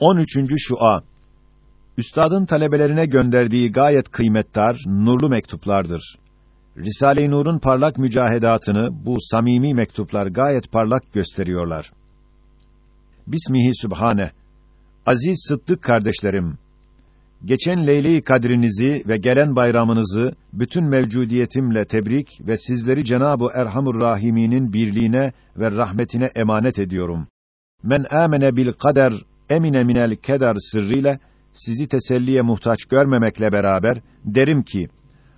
13. Şua Üstadın talebelerine gönderdiği gayet kıymetdar, nurlu mektuplardır. Risale-i Nur'un parlak mücahedatını bu samimi mektuplar gayet parlak gösteriyorlar. Bismihi Sübhane. Aziz Sıddık kardeşlerim, geçen Leyle-i Kadrinizi ve gelen bayramınızı bütün mevcudiyetimle tebrik ve sizleri Cenab-ı Erhamur Rahimî'nin birliğine ve rahmetine emanet ediyorum. Men amene bil kader emine minel keder sırrıyla sizi teselliye muhtaç görmemekle beraber derim ki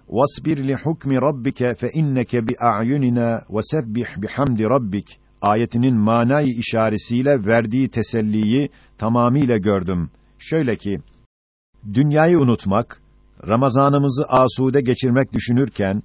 vasbir li hukmi rabbike fe inneke bi a'yunina ve sebbih bihamdi rabbik ayetinin manayı işaretiyle verdiği teselliyi tamamiyle gördüm. Şöyle ki dünyayı unutmak, Ramazanımızı asude geçirmek düşünürken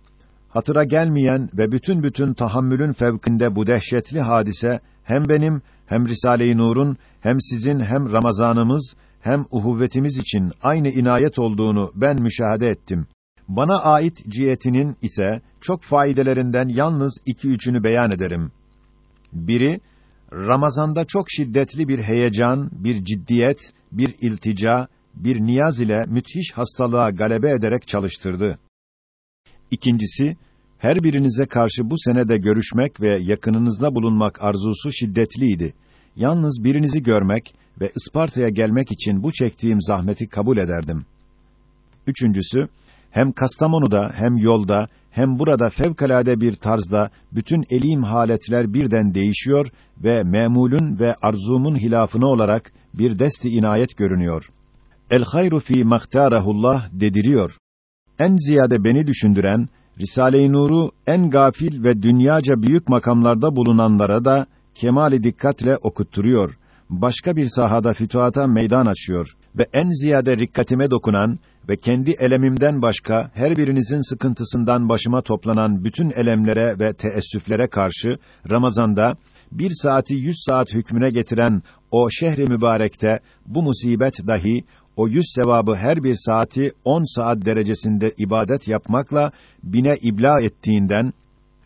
hatıra gelmeyen ve bütün bütün tahammülün fevkinde bu dehşetli hadise hem benim hem Risale-i Nur'un hem sizin hem Ramazanımız hem uhuvvetimiz için aynı inayet olduğunu ben müşahede ettim. Bana ait cihetinin ise çok faydelerinden yalnız iki üçünü beyan ederim. Biri, Ramazanda çok şiddetli bir heyecan, bir ciddiyet, bir iltica, bir niyaz ile müthiş hastalığa galebe ederek çalıştırdı. İkincisi, her birinize karşı bu senede görüşmek ve yakınınızda bulunmak arzusu şiddetliydi. Yalnız birinizi görmek ve Isparta'ya gelmek için bu çektiğim zahmeti kabul ederdim. Üçüncüsü, hem Kastamonu'da hem yolda hem burada fevkalade bir tarzda bütün elim haletler birden değişiyor ve memulün ve arzumun hilafını olarak bir desti inayet görünüyor. El hayru fi mahtarahullah dediriyor. En ziyade beni düşündüren Risale-i Nur'u en gafil ve dünyaca büyük makamlarda bulunanlara da kemali dikkatle okutturuyor. Başka bir sahada fütuhata meydan açıyor ve en ziyade rikkatime dokunan ve kendi elemimden başka her birinizin sıkıntısından başıma toplanan bütün elemlere ve teessüflere karşı Ramazanda bir saati yüz saat hükmüne getiren o şehri mübarekte bu musibet dahi o yüz sevabı her bir saati on saat derecesinde ibadet yapmakla bine ibla ettiğinden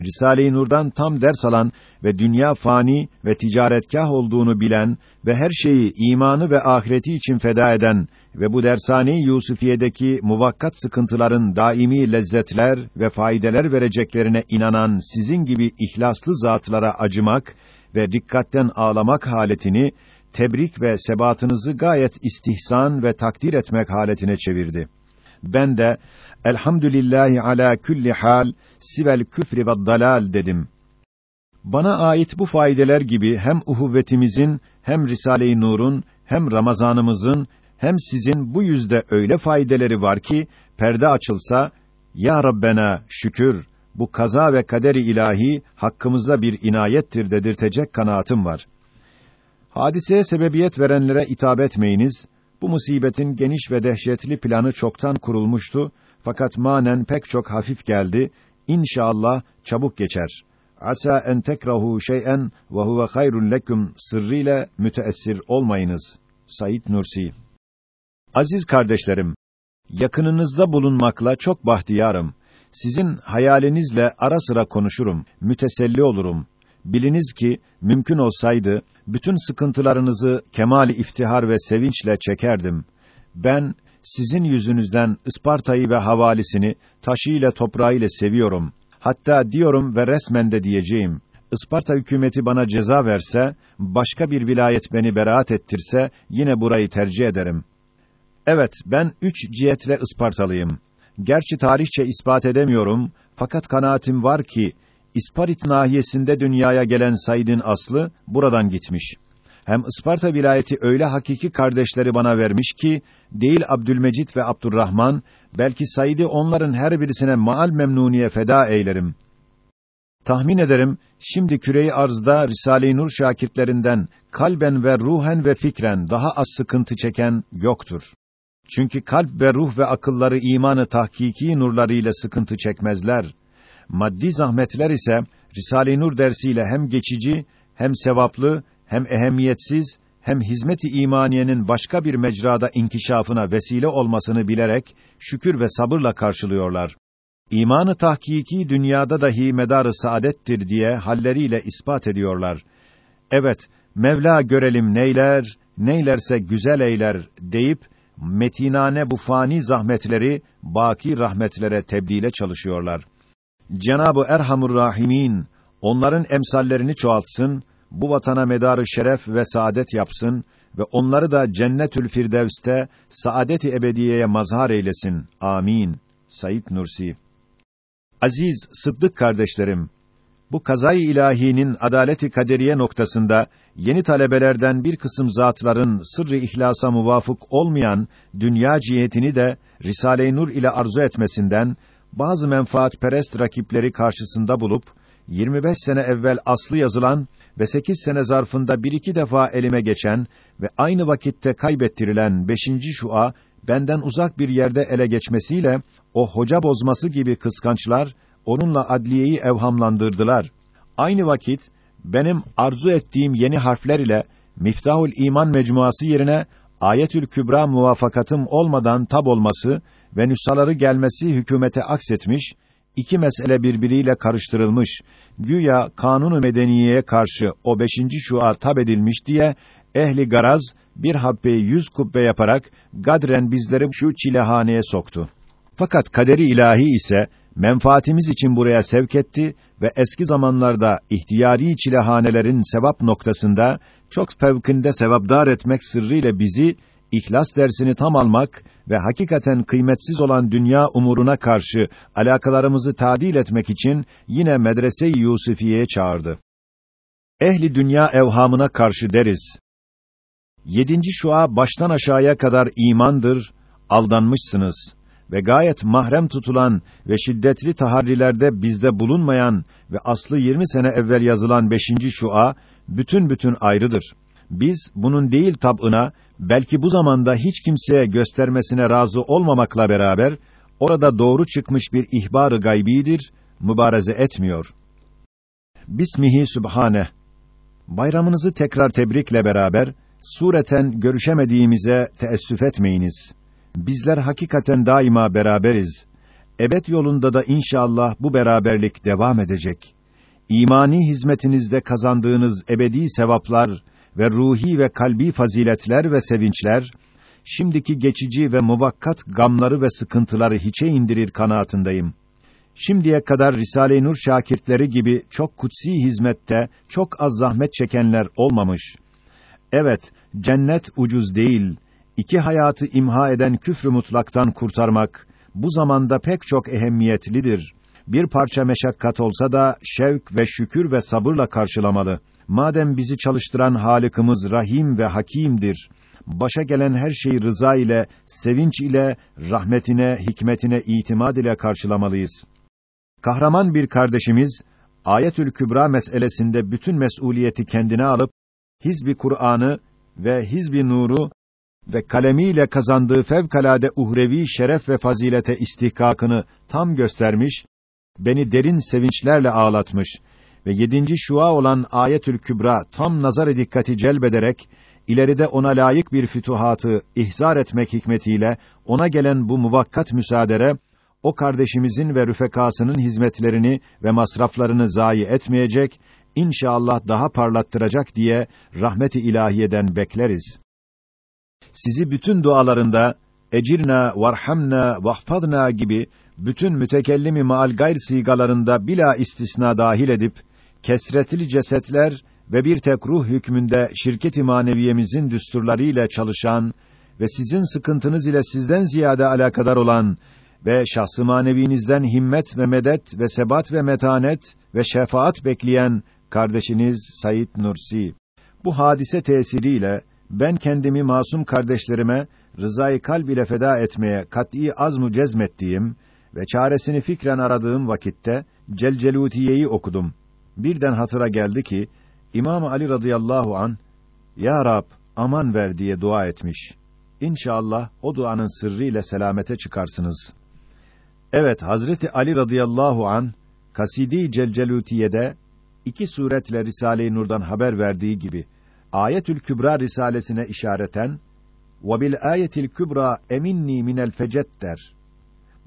Risale-i Nur'dan tam ders alan ve dünya fani ve ticaretkâh olduğunu bilen ve her şeyi imanı ve ahireti için feda eden ve bu dershane-i Yusufiye'deki muvakkat sıkıntıların daimi lezzetler ve faydeler vereceklerine inanan sizin gibi ihlaslı zatlara acımak ve dikkatten ağlamak haletini tebrik ve sebatınızı gayet istihsan ve takdir etmek haletine çevirdi. Ben de elhamdülillahi ala külli hal sivel küfri ve dalal dedim. Bana ait bu faydeler gibi hem uhuvvetimizin hem Risale-i Nur'un hem Ramazanımızın hem sizin bu yüzde öyle faydeleri var ki perde açılsa ya Rabbena şükür bu kaza ve kaderi ilahi hakkımızda bir inayettir dedirtecek kanaatim var. Hadiseye sebebiyet verenlere itap etmeyiniz. Bu musibetin geniş ve dehşetli planı çoktan kurulmuştu fakat manen pek çok hafif geldi. İnşallah çabuk geçer. Asa en tekrahu şey'en ve huve hayrun leküm sırrıyla müteessir olmayınız. Said Nursi Aziz kardeşlerim, yakınınızda bulunmakla çok bahtiyarım. Sizin hayalinizle ara sıra konuşurum, müteselli olurum. Biliniz ki mümkün olsaydı bütün sıkıntılarınızı kemali iftihar ve sevinçle çekerdim. Ben sizin yüzünüzden Isparta'yı ve havalisini taşıyla toprağıyla seviyorum. Hatta diyorum ve resmen de diyeceğim. Isparta hükümeti bana ceza verse, başka bir vilayet beni beraat ettirse yine burayı tercih ederim. Evet, ben üç cihetle Ispartalıyım. Gerçi tarihçe ispat edemiyorum, fakat kanaatim var ki İsparit nahiyesinde dünyaya gelen Said'in aslı buradan gitmiş. Hem Isparta vilayeti öyle hakiki kardeşleri bana vermiş ki değil Abdülmecit ve Abdurrahman belki Said'i onların her birisine maal memnuniye feda eylerim. Tahmin ederim şimdi küreyi arzda Risale-i Nur şakirtlerinden kalben ve ruhen ve fikren daha az sıkıntı çeken yoktur. Çünkü kalp ve ruh ve akılları imanı tahkiki nurlarıyla sıkıntı çekmezler. Maddi zahmetler ise Risale-i Nur dersiyle hem geçici, hem sevaplı, hem ehemmiyetsiz, hem hizmet-i imaniyenin başka bir mecrada inkişafına vesile olmasını bilerek şükür ve sabırla karşılıyorlar. İmanı tahkiki dünyada dahi medarı saadettir diye halleriyle ispat ediyorlar. Evet, Mevla görelim neyler, neylerse güzel eyler deyip metinane bu fani zahmetleri baki rahmetlere tebdile çalışıyorlar. Cenab-ı Erhamur Rahimin onların emsallerini çoğaltsın, bu vatana medarı şeref ve saadet yapsın ve onları da Cennetül Firdevs'te saadet-i ebediyeye mazhar eylesin. Amin. Said Nursi Aziz Sıddık kardeşlerim, bu kazayı ilahinin adaleti kaderiye noktasında yeni talebelerden bir kısım zatların sırrı ihlasa muvafık olmayan dünya cihetini de Risale-i Nur ile arzu etmesinden bazı menfaatperest rakipleri karşısında bulup 25 sene evvel aslı yazılan ve 8 sene zarfında bir iki defa elime geçen ve aynı vakitte kaybettirilen 5. şua benden uzak bir yerde ele geçmesiyle o hoca bozması gibi kıskançlar onunla adliyeyi evhamlandırdılar. Aynı vakit benim arzu ettiğim yeni harfler ile Miftahul İman mecmuası yerine Ayetül Kübra muvafakatım olmadan tab olması ve nüshaları gelmesi hükümete aksetmiş, iki mesele birbiriyle karıştırılmış, güya kanunu medeniyeye karşı o beşinci şua tab edilmiş diye ehli garaz bir habbeyi yüz kubbe yaparak gadren bizleri şu çilehaneye soktu. Fakat kaderi ilahi ise menfaatimiz için buraya sevk etti ve eski zamanlarda ihtiyari çilehanelerin sevap noktasında çok fevkinde sevapdar etmek sırrıyla bizi ihlas dersini tam almak ve hakikaten kıymetsiz olan dünya umuruna karşı alakalarımızı tadil etmek için yine medrese-i Yusufiye'ye çağırdı. Ehli dünya evhamına karşı deriz. Yedinci şua baştan aşağıya kadar imandır, aldanmışsınız ve gayet mahrem tutulan ve şiddetli taharrilerde bizde bulunmayan ve aslı 20 sene evvel yazılan beşinci şua, bütün bütün ayrıdır. Biz bunun değil tabına, belki bu zamanda hiç kimseye göstermesine razı olmamakla beraber, orada doğru çıkmış bir ihbar-ı gaybidir, mübareze etmiyor. Bismihi Sübhane. Bayramınızı tekrar tebrikle beraber, sureten görüşemediğimize teessüf etmeyiniz. Bizler hakikaten daima beraberiz. Ebed yolunda da inşallah bu beraberlik devam edecek. İmani hizmetinizde kazandığınız ebedi sevaplar ve ruhi ve kalbi faziletler ve sevinçler, şimdiki geçici ve muvakkat gamları ve sıkıntıları hiçe indirir kanaatindeyim. Şimdiye kadar Risale-i Nur şakirtleri gibi çok kutsi hizmette çok az zahmet çekenler olmamış. Evet, cennet ucuz değil. İki hayatı imha eden küfrü mutlaktan kurtarmak bu zamanda pek çok ehemmiyetlidir. Bir parça meşakkat olsa da şevk ve şükür ve sabırla karşılamalı. Madem bizi çalıştıran Halık'ımız Rahim ve Hakim'dir. Başa gelen her şeyi rıza ile, sevinç ile, rahmetine, hikmetine itimat ile karşılamalıyız. Kahraman bir kardeşimiz Ayetül Kübra meselesinde bütün mesuliyeti kendine alıp Hizbi Kur'an'ı ve Hizbi Nur'u ve kalemiyle kazandığı fevkalade uhrevi şeref ve fazilete istihkakını tam göstermiş, beni derin sevinçlerle ağlatmış ve yedinci şua olan Ayetül Kübra tam nazar dikkati celbederek ileride ona layık bir fütuhatı ihzar etmek hikmetiyle ona gelen bu muvakkat müsaadere o kardeşimizin ve rüfekasının hizmetlerini ve masraflarını zayi etmeyecek, inşallah daha parlattıracak diye rahmeti ilahiyeden bekleriz. Sizi bütün dualarında ecirna varhamna vahfadna gibi bütün mütekellimi maal gayr sigalarında bila istisna dahil edip kesretli cesetler ve bir tek ruh hükmünde şirket-i maneviyemizin düsturlarıyla çalışan ve sizin sıkıntınız ile sizden ziyade alakadar olan ve şahsı manevinizden himmet ve medet ve sebat ve metanet ve şefaat bekleyen kardeşiniz Said Nursi. Bu hadise tesiriyle ben kendimi masum kardeşlerime rızayı kalb ile feda etmeye kat'î azmu cezmettiğim ve çaresini fikren aradığım vakitte Celcelutiye'yi okudum. Birden hatıra geldi ki İmam Ali radıyallahu an Ya Rab aman ver diye dua etmiş. İnşallah o duanın sırrı ile selamete çıkarsınız. Evet Hazreti Ali radıyallahu an Kasidi Celcelutiye'de iki suretle Risale-i Nur'dan haber verdiği gibi Ayetül Kübra risalesine işareten ve bil ayetil kübra eminni minel fecet der.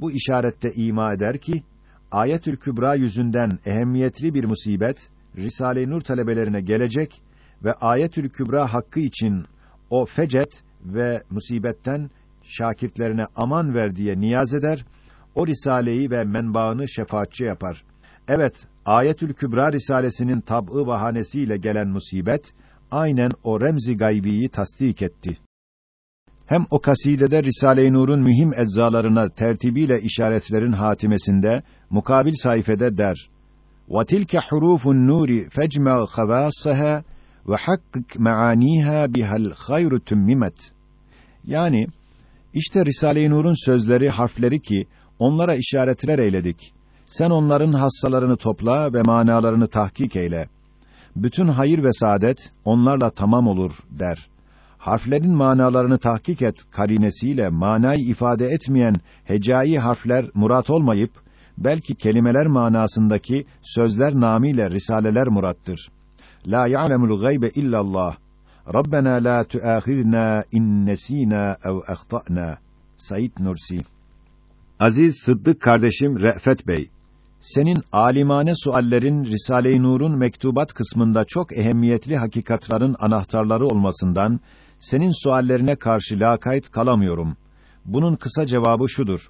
Bu işarette ima eder ki Ayetül Kübra yüzünden ehemmiyetli bir musibet Risale-i Nur talebelerine gelecek ve Ayetül Kübra hakkı için o fecet ve musibetten şakirtlerine aman ver diye niyaz eder, o risaleyi ve menbaını şefaatçi yapar. Evet, Ayetül Kübra risalesinin tab'ı bahanesiyle gelen musibet aynen o remzi gaybiyi tasdik etti Hem o kasidede Risale-i Nur'un mühim eczalarına tertibiyle işaretlerin hatimesinde mukabil sayfede der: وَتِلْكَ حُرُوفُ النُّورِ فَاجْمَعْ خَوَاصَهَا وَحَقِّقْ مَعَانِيهَا بِهَا الْخَيْرُ تُمِّمَتْ Yani, işte Risale-i Nur'un sözleri, harfleri ki, onlara işaretler eyledik. Sen onların hassalarını topla ve manalarını tahkik eyle. Bütün hayır ve saadet onlarla tamam olur der. Harflerin manalarını tahkik et karinesiyle manayı ifade etmeyen hecai harfler murat olmayıp belki kelimeler manasındaki sözler namiyle risaleler murattır. La ya'lemul gaybe illallah. Rabbena la tuâkhidna in nesînâ ev ahtâna. Said Nursi Aziz Sıddık kardeşim Re'fet Bey senin alimane suallerin Risale-i Nur'un mektubat kısmında çok ehemmiyetli hakikatların anahtarları olmasından senin suallerine karşı lakayt kalamıyorum. Bunun kısa cevabı şudur.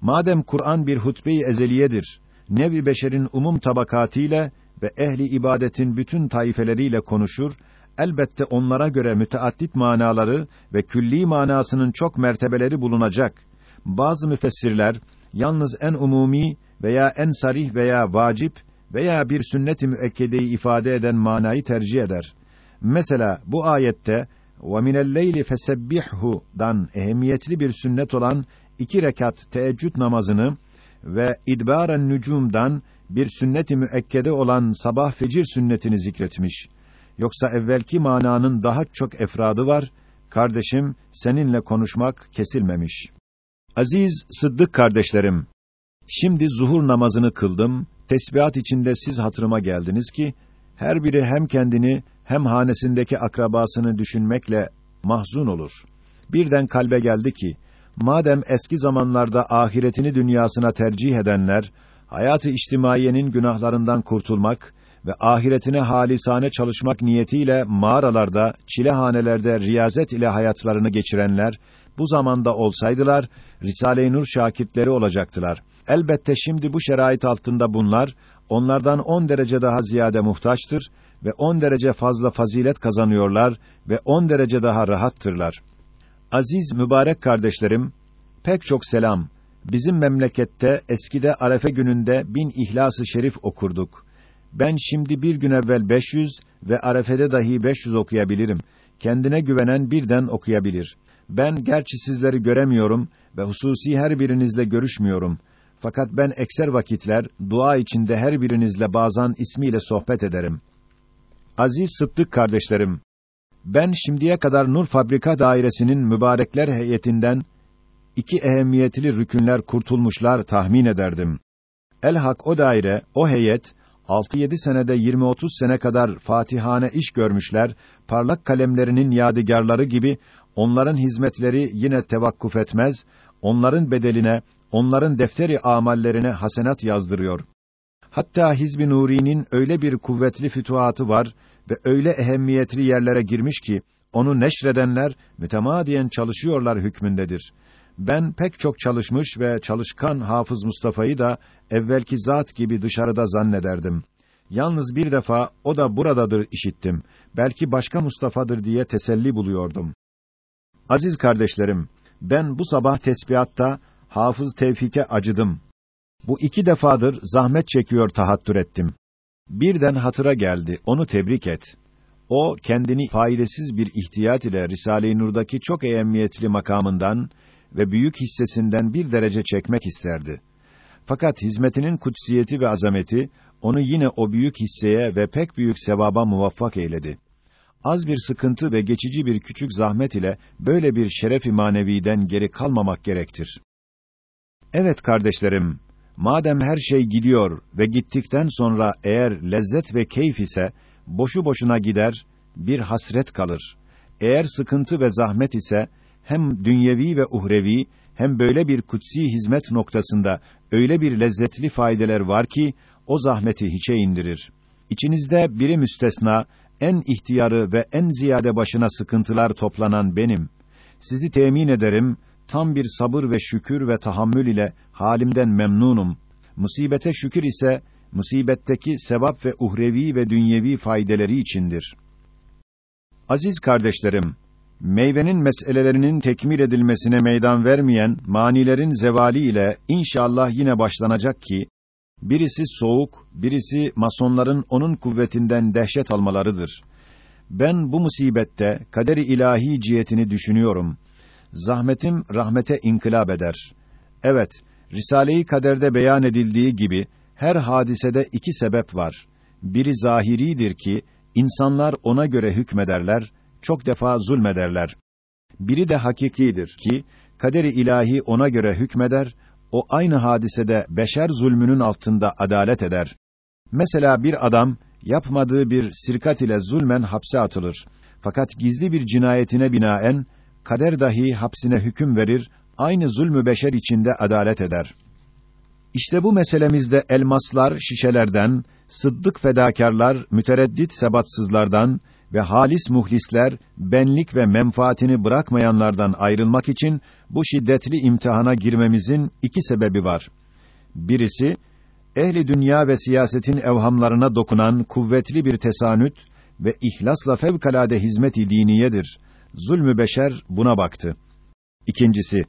Madem Kur'an bir hutbe-i ezeliyedir, nevi beşerin umum tabakatıyla ve ehli ibadetin bütün taifeleriyle konuşur, elbette onlara göre müteaddit manaları ve külli manasının çok mertebeleri bulunacak. Bazı müfessirler yalnız en umumi veya en sarih veya vacip veya bir sünnet-i müekkedeyi ifade eden manayı tercih eder. Mesela bu ayette وَمِنَ اللَّيْلِ فَسَبِّحْهُ'dan ehemmiyetli bir sünnet olan iki rekat teheccüd namazını ve idbaren nücumdan bir sünnet-i müekkede olan sabah fecir sünnetini zikretmiş. Yoksa evvelki mananın daha çok efradı var. Kardeşim, seninle konuşmak kesilmemiş. Aziz Sıddık kardeşlerim, şimdi zuhur namazını kıldım, tesbihat içinde siz hatırıma geldiniz ki, her biri hem kendini hem hanesindeki akrabasını düşünmekle mahzun olur. Birden kalbe geldi ki, madem eski zamanlarda ahiretini dünyasına tercih edenler, hayatı içtimaiyenin günahlarından kurtulmak ve ahiretine halisane çalışmak niyetiyle mağaralarda, çilehanelerde riyazet ile hayatlarını geçirenler, bu zamanda olsaydılar, Risale-i Nur şakirtleri olacaktılar. Elbette şimdi bu şerait altında bunlar, onlardan on derece daha ziyade muhtaçtır ve on derece fazla fazilet kazanıyorlar ve on derece daha rahattırlar. Aziz mübarek kardeşlerim, pek çok selam. Bizim memlekette eskide Arefe gününde bin İhlas-ı Şerif okurduk. Ben şimdi bir gün evvel 500 ve Arefe'de dahi 500 okuyabilirim. Kendine güvenen birden okuyabilir. Ben gerçi sizleri göremiyorum ve hususi her birinizle görüşmüyorum. Fakat ben ekser vakitler dua içinde her birinizle bazen ismiyle sohbet ederim. Aziz Sıddık kardeşlerim, ben şimdiye kadar Nur Fabrika Dairesi'nin mübarekler heyetinden iki ehemmiyetli rükünler kurtulmuşlar tahmin ederdim. Elhak o daire, o heyet 6-7 senede 20-30 sene kadar fatihane iş görmüşler, parlak kalemlerinin yadigarları gibi onların hizmetleri yine tevakkuf etmez, onların bedeline, onların defteri amallerine hasenat yazdırıyor. Hatta Hizb-i Nuri'nin öyle bir kuvvetli fütuhatı var ve öyle ehemmiyetli yerlere girmiş ki onu neşredenler mütemadiyen çalışıyorlar hükmündedir. Ben pek çok çalışmış ve çalışkan Hafız Mustafa'yı da evvelki zat gibi dışarıda zannederdim. Yalnız bir defa o da buradadır işittim. Belki başka Mustafa'dır diye teselli buluyordum. Aziz kardeşlerim, ben bu sabah tesbihatta Hafız Tevfik'e acıdım. Bu iki defadır zahmet çekiyor tahattür ettim. Birden hatıra geldi, onu tebrik et. O, kendini faydasız bir ihtiyat ile Risale-i Nur'daki çok ehemmiyetli makamından ve büyük hissesinden bir derece çekmek isterdi. Fakat hizmetinin kutsiyeti ve azameti, onu yine o büyük hisseye ve pek büyük sevaba muvaffak eyledi. Az bir sıkıntı ve geçici bir küçük zahmet ile böyle bir şeref-i maneviden geri kalmamak gerektir. Evet kardeşlerim, madem her şey gidiyor ve gittikten sonra eğer lezzet ve keyif ise boşu boşuna gider, bir hasret kalır. Eğer sıkıntı ve zahmet ise hem dünyevi ve uhrevi hem böyle bir kutsi hizmet noktasında öyle bir lezzetli faydeler var ki o zahmeti hiçe indirir. İçinizde biri müstesna en ihtiyarı ve en ziyade başına sıkıntılar toplanan benim. Sizi temin ederim, tam bir sabır ve şükür ve tahammül ile halimden memnunum. Musibete şükür ise, musibetteki sevap ve uhrevi ve dünyevi faydeleri içindir. Aziz kardeşlerim, meyvenin meselelerinin tekmil edilmesine meydan vermeyen manilerin zevali ile inşallah yine başlanacak ki birisi soğuk, birisi masonların onun kuvvetinden dehşet almalarıdır. Ben bu musibette kaderi ilahi cihetini düşünüyorum. Zahmetim rahmete inkılap eder. Evet, Risale-i Kader'de beyan edildiği gibi her hadisede iki sebep var. Biri zahiridir ki insanlar ona göre hükmederler, çok defa zulmederler. Biri de hakikidir ki kaderi ilahi ona göre hükmeder, o aynı hadisede beşer zulmünün altında adalet eder. Mesela bir adam yapmadığı bir sirkat ile zulmen hapse atılır. Fakat gizli bir cinayetine binaen kader dahi hapsine hüküm verir, aynı zulmü beşer içinde adalet eder. İşte bu meselemizde elmaslar şişelerden, sıddık fedakarlar mütereddit sebatsızlardan ve halis muhlisler benlik ve menfaatini bırakmayanlardan ayrılmak için bu şiddetli imtihana girmemizin iki sebebi var. Birisi ehli dünya ve siyasetin evhamlarına dokunan kuvvetli bir tesanüt ve ihlasla fevkalade hizmet-i diniyedir. Zulmü beşer buna baktı. İkincisi,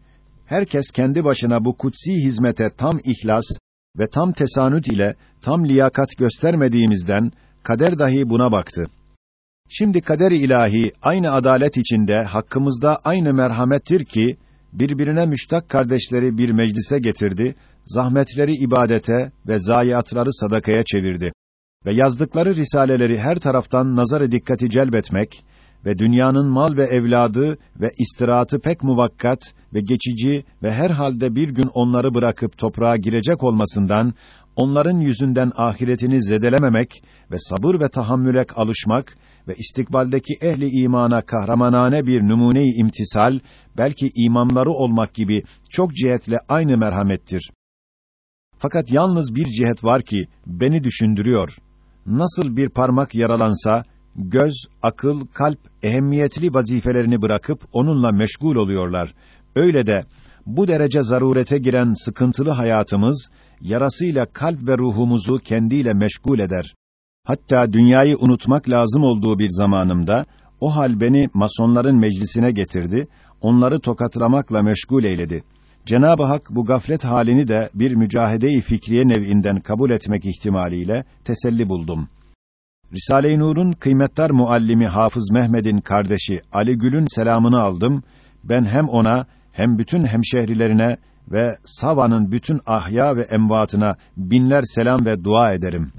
herkes kendi başına bu kutsi hizmete tam ihlas ve tam tesanüt ile tam liyakat göstermediğimizden kader dahi buna baktı. Şimdi kader ilahi aynı adalet içinde hakkımızda aynı merhamettir ki birbirine müştak kardeşleri bir meclise getirdi, zahmetleri ibadete ve zayiatları sadakaya çevirdi ve yazdıkları risaleleri her taraftan nazar dikkati celbetmek ve dünyanın mal ve evladı ve istirahatı pek muvakkat ve geçici ve her halde bir gün onları bırakıp toprağa girecek olmasından onların yüzünden ahiretini zedelememek ve sabır ve tahammüle alışmak ve istikbaldeki ehli imana kahramanane bir numune-i imtisal, belki imamları olmak gibi çok cihetle aynı merhamettir. Fakat yalnız bir cihet var ki beni düşündürüyor. Nasıl bir parmak yaralansa göz, akıl, kalp ehemmiyetli vazifelerini bırakıp onunla meşgul oluyorlar. Öyle de bu derece zarurete giren sıkıntılı hayatımız yarasıyla kalp ve ruhumuzu kendiyle meşgul eder. Hatta dünyayı unutmak lazım olduğu bir zamanımda o hal beni masonların meclisine getirdi, onları tokatlamakla meşgul eyledi. Cenab-ı Hak bu gaflet halini de bir mücahede-i fikriye nev'inden kabul etmek ihtimaliyle teselli buldum. Risale-i Nur'un kıymetdar muallimi Hafız Mehmed'in kardeşi Ali Gül'ün selamını aldım. Ben hem ona hem bütün hemşehrilerine ve Sava'nın bütün ahya ve emvatına binler selam ve dua ederim.